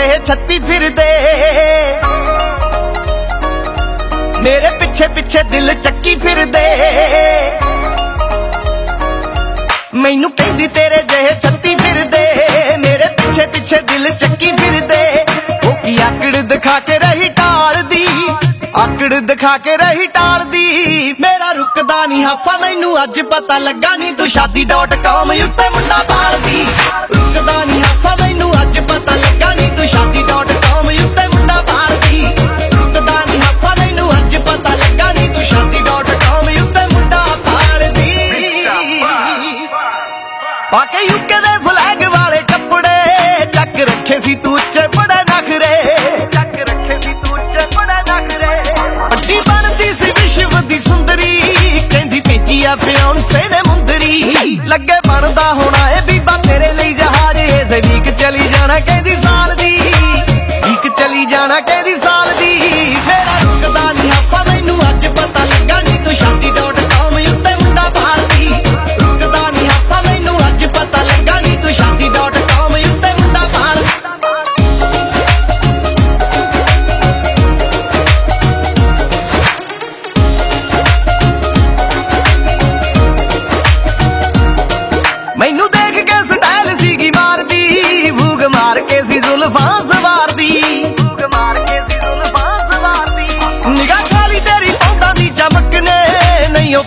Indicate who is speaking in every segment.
Speaker 1: ਜਿਹੇ ਛੱਤੀ ਫਿਰਦੇ। ਮੇਰੇ ਪਿੱਛੇ ਪਿੱਛੇ ਦਿਲ ਚੱਕੀ ਫਿਰਦੇ। ਮੈਨੂੰ ਕਹਿੰਦੀ ਤੇਰੇ ਜਿਹੇ ਛੱਤੀ ਫਿਰਦੇ। ਮੇਰੇ ਪਿੱਛੇ ਪਿੱਛੇ ਦਿਲ ਚੱਕੀ ਫਿਰਦੇ। ਉਹ ਕੀ ਆਕੜ ਦਿਖਾ ਕੇ ਰਹੀ ਟਾਲਦੀ? ਆਕੜ ਦਿਖਾ ਕੇ ਰਹੀ ਟਾਲਦੀ। ਮੇਰਾ ਰੁਕਦਾ ਨਹੀਂ ਹਾਸਾ, ਮੈਨੂੰ ਅੱਜ ਪਤਾ ਲੱਗਾ ਨਹੀਂ ਤੂੰ ਸ਼ਾਦੀ.com ਉੱਤੇ ਮੁੰਡਾ ਪਾਲਦੀ ਰੁਕਦਾ ਨਹੀਂ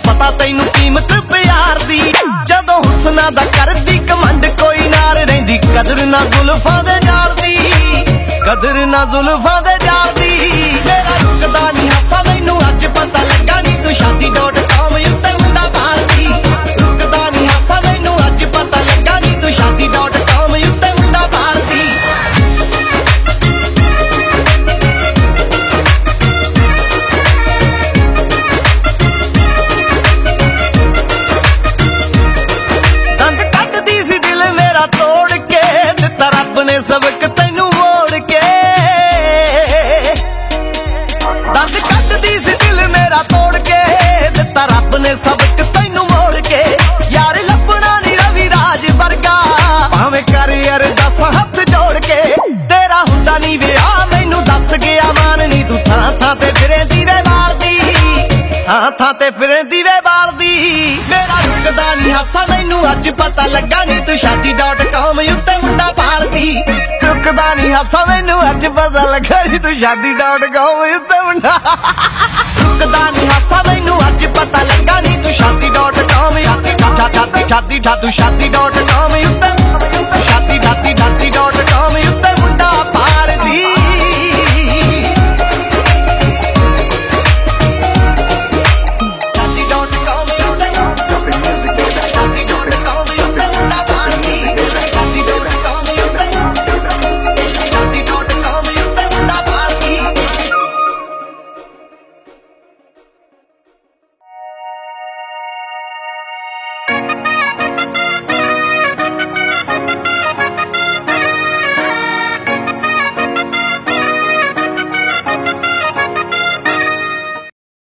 Speaker 1: ਪਤਾ ਤੈਨੂੰ ਕੀਮਤ ਪਿਆਰ ਦੀ। ਜਦੋਂ ਹੁਸਨਾ ਦਾ ਕਰਦੀ, ਕਮੰਡ ਕੋਈ ਨਾਰ ਰਹਿੰਦੀ। ਕਦਰ ਨਾ ਜ਼ੁਲਫਾਂ ਦੇ ਜਾਲ ਦੀ। ਕਦਰ ਨਾ ਜ਼ੁਲਫਾਂ ਦੇ ਜਾਲ ਦੀ। ਥਾਂ ਤੇ ਫਿਰੇ ਦੀਵੇ ਬਾਲਦੀ ਮੇਰਾ ਰੁਕਦਾ ਨਹੀਂ ਹਾਸਾ ਮੈਨੂੰ ਅੱਜ ਪਤਾ ਲੱਗਾ ਨਹੀਂ ਤੂੰ ਸ਼ਾਦੀ.com ਉੱਤੇ ਮੁੰਡਾ ਪਾਲਦੀ ਰੁਕਦਾ ਨਹੀਂ ਹਾਸਾ ਮੈਨੂੰ ਅੱਜ ਪਤਾ ਲੱਗਾ ਨਹੀਂ ਤੂੰ ਸ਼ਾਦੀ.com ਉੱਤੇ ਮੁੰਡਾ ਰੁਕਦਾ ਨਹੀਂ ਹਾਸਾ ਮੈਨੂੰ ਅੱਜ ਪਤਾ ਲੱਗਾ ਨਹੀਂ ਤੂੰ ਸ਼ਾਦੀ.com ਸ਼ਾਦੀ ਸ਼ਾਦੀ ਸ਼ਾਦੀ ਸ਼ਾਦੀ ਸ਼ਾਦੀ.com ਉੱਤੇ